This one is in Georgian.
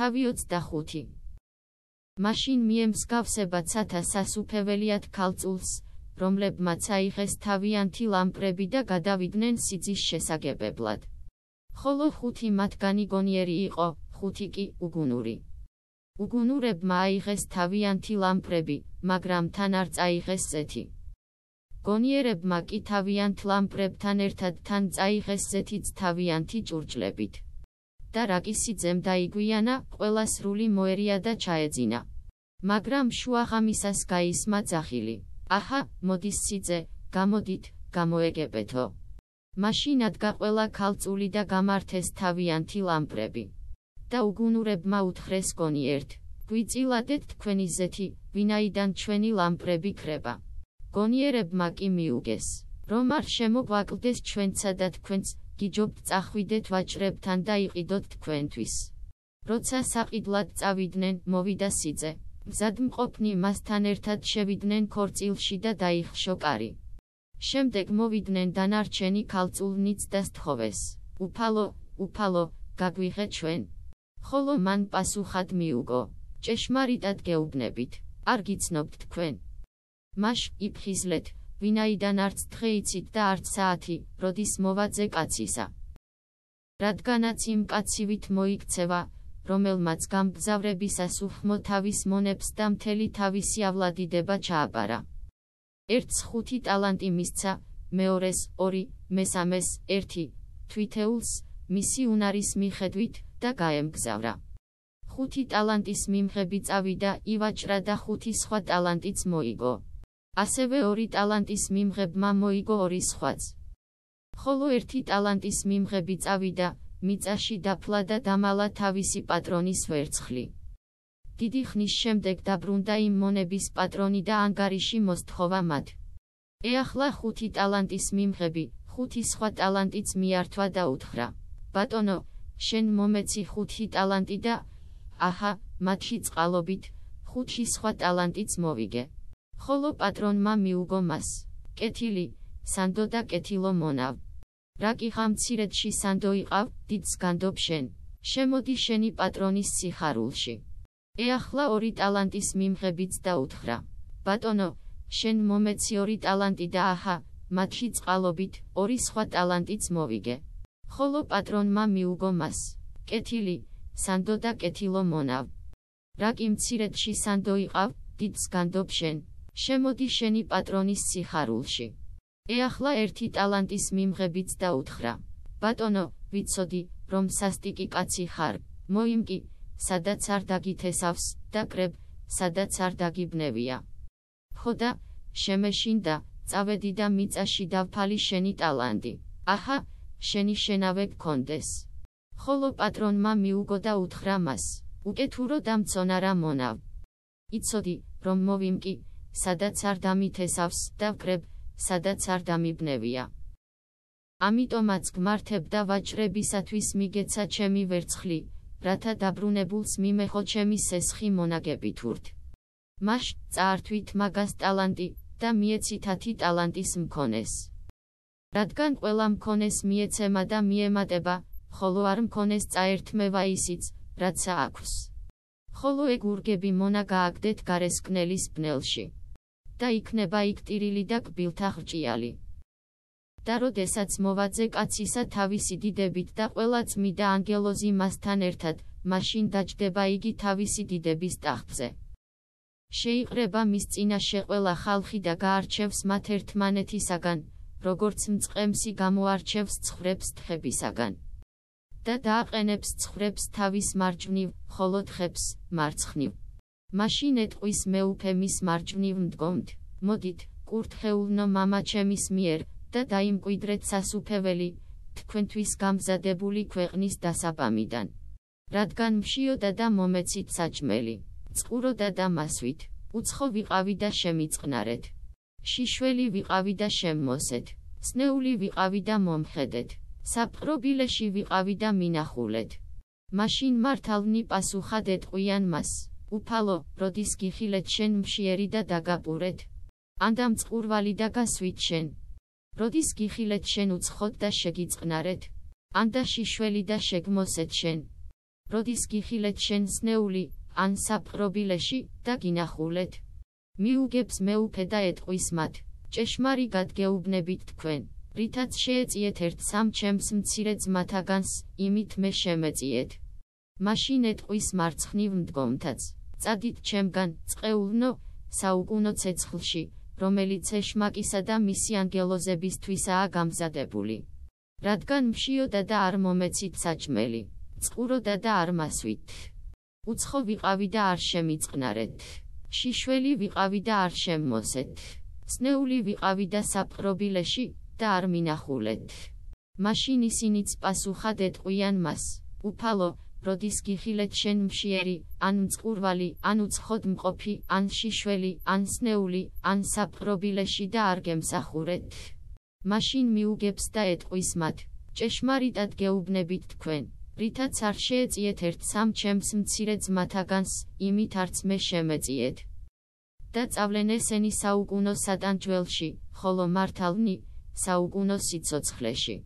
თავი 25. მაშინ მიემსგავსებად სათა სასუფეველიათ ქალწულს, რომლებმაც აიღეს თავიანთი ლამპრები და გადავიდნენ სიძის შესაგებებლად. ხოლო ხუთი მათგანი გონიერი იყო, ხუთი კი უგუნური. უგუნურებმა აიღეს თავიანთი ლამპრები, მაგრამ თან არ წაიღეს ზეთი. გონიერებმა კი თავიანთ ლამპრებთან ერთად თან წაიღეს ზეთიც თავიანთი ჭურჭლებით. და რაკისიძემ დაიგვიანა, ყველა სრული მოერია და ჩაეძინა. მაგრამ შუაღამისას გაისმა ძახილი. აჰა, მოდის სიძე, გამოდით, გამოეგებეთო. მაშინ ადგა ყველა ქალწული და გამართეს თავიანთი ლამპრები. და უგუნურებმა უთხრეს გონიერთ, გვიწილადეთ თქვენი ზეთი, ვინაიდან ჩვენი ლამპრები ქრება. გონიერებმა კი მიუგეს, რომ არ შემოგვაკლდეს ჩვენცა და თქვენც, გიჯობთ წახვიდეთ ვაჭრებთან და იყიდოთ თქვენთვის. როცა საყიდლად წავიდნენ, მოვიდა სიძე. მზადმყოფნი მასთან ერთად შევიდნენ ქორწილში და დაიხშო კარი. შემდეგ მოვიდნენ დანარჩენი ქალწულნიც და სთხოვეს. უფალო, უფალო, გაგვიღე ჩვენ. ხოლო მან პასუხად მიუგო. ჭეშმარიტად გეუბნებით, არ გიცნობთ თქვენ. მაშ იფხიზლეთ, ვინაიდან არც დღე იცით და არც საათი, როდის მოვაძე კაცისა. რადგანაც იმ კაცივით მოიქცევა, რომელმაც გამგზავრებისას უხმო თავის მონებს და მთელი თავისი ავლადიდება ჩააბარა. ერთს ხუთი ტალანტი მისცა, მეორეს ორი, მესამეს ერთი, თვითეულს მისი უნარის მიხედვით და გაემგზავრა. ხუთი ტალანტის მიმღები წავიდა ივაჭრა და ხუთი სხვა ტალანტიც მოიგო. ასევე ორი ტალანტის მიმღებმა მოიგო ორი სხვაც. ხოლო ერთი ტალანტის მიმღები წავიდა მიწაში დაფლა და დამალა თავისი პატრონის ვერცხლი. დიდი ხნის შემდეგ დაბრუნდა იმ მონების პატრონი და ანგარიში მოსთხოვა მათ. ეახლა ხუთი ტალანტის მიმღები, ხუთი სხვა ტალანტიც მიართვა და უთხრა: ბატონო, შენ მომეცი ხუთი ტალანტი და აჰა, მათში წყალობით, ხუთი სხვა ტალანტიც მოვიგე. ხოლო პატრონმა მიუგო მას: კეთილი, სანდო და კეთილო მონავ. რა კი ხამცირეთში სანდო იყავ, დიდს განდობ შენ. შემოდი შენი პატრონის სიხარულში. ეახლა ორი ტალანტის მიმღებიც დაუთხრა. ბატონო, შენ მომეცი ორი ტალანტი და აჰა, მათში წყალობით, ორი სხვა ტალანტიც მოვიგე. ხოლო პატრონმა მიუგო მას. კეთილი, სანდო და კეთილო მონავ. რა კი მცირეთში სანდო იყავ, დიდს განდობ შენ. შემოდი შენი პატრონის სიხარულში. ეახლა ერთი ტალანტის მიმღებიც დაუთხრა. ბატონო, ვიცოდი, რომ სასტიკი კაცი ხარ. მოიმკი, სადაც არ დაგითესავს და კრებ, სადაც არ დაგიბნევია. ხოდა, შემეშინდა, წავედი და მიწაში დავფალი შენი ტალანტი. აჰა, შენი შენავე გქონდეს. ხოლო პატრონმა მიუგო და უთხრა მას. უკეთურო დამწონა რა მონავ. იცოდი, რომ მოვიმკი, სადაც არ დამითესავს და ვკრებ, სადაც არ დამიბნევია. ამიტომაც გმართებ და ვაჭრებისათვის მიგეცა ჩემი ვერცხლი, რათა დაბრუნებულს მიმეხო ჩემი სესხი მონაგებით ურთ. მაშ წაართვით მაგას ტალანტი და მიეცითათი ტალანტის მქონეს. რადგან ყველა მქონეს მიეცემა და მიემატება, ხოლო არ მქონეს წაერთმევა ისიც, რაც აქვს. ხოლო ეგ ურგები მონა გააგდეთ გარესკნელის ბნელში. და იქნება იქ ტირილი და კბილთა ხრჭიალი. და როდესაც მოვაძე კაცისა თავისი დიდებით და ყველა წმიდა ანგელოზი მასთან ერთად, მაშინ დაჯდება იგი თავისი დიდების ტახტზე. შეიყრება მის წინაშე ყველა ხალხი და გაარჩევს მათ ერთმანეთისაგან, როგორც მწყემსი გამოარჩევს ცხრებს თხებისაგან. და დააყენებს ცხრებს თავის მარჯვნივ, ხოლო თხებს მარცხნივ. მაშინ ეტყვის მეუფე მის მარჯვნივ მდგომთ, მოდით, კურთხეულნო მამა ჩემის მიერ, და დაიმკვიდრეთ სასუფეველი, თქვენთვის გამზადებული ქვეყნის დასაბამიდან. რადგან მშიოდა და მომეცით საჭმელი, წყუროდა და მასვით, უცხო ვიყავი და შემიწყნარეთ. შიშველი ვიყავი და შემმოსეთ, სნეული ვიყავი და მომხედეთ, საპყრობილეში ვიყავი და მინახულეთ. მაშინ მართალნი პასუხად ეტყვიან მას. უფალო, როდის გიხილეთ შენ მშიერი და დაგაპურეთ? ანდამ წყურვალი და გასვით შენ. როდის გიხილეთ შენ უცხოდ და შეგიწყნარეთ? ანდა შიშველი და შეგმოსეთ შენ. როდის გიხილეთ შენ სნეული, ან საპყრობილეში, და გინახულეთ. მიუგებს მეუფე და ეტყვის მათ, ჭეშმარი გადგეუბნებით თქვენ, რითაც შეეწიეთ ერთ სამ ჩემს მცირე ძმათაგანს, იმით მე შემეწიეთ. მაშინ ეტყვის მარცხნივ მდგომთაც, წადით ჩემგან, წყეულნო, საუკუნო ცეცხლში, რომელიც ეშმაკისა და მისი ანგელოზებისთვისაა გამზადებული. რადგან მშიოდა და არ მომეცით საჭმელი, წყუროდა და არ მასვით. უცხო ვიყავი და არ შემიწყნარეთ. შიშველი ვიყავი და არ შემმოსეთ. სნეული ვიყავი და საპყრობილეში და არ მინახულეთ. მაშინ ისინიც პასუხად ეტყვიან მას: უფალო, როდის გიხილეთ შენ მშიერი, ან მწყურვალი, ან უცხოდ მყოფი, ან შიშველი, ან სნეული, ან საპყრობილეში და არ გემსახურეთ. მაშინ მიუგებს და ეტყვის მათ, ჭეშმარიტად გეუბნებით თქვენ, რითაც არ შეეწიეთ ერთ სამ ჩემს მცირე ძმათაგანს, იმით არც მე შემეწიეთ. და წავლენ ესენი საუკუნო სატანჯველში, ხოლო მართალნი, საუკუნო სიცოცხლეში.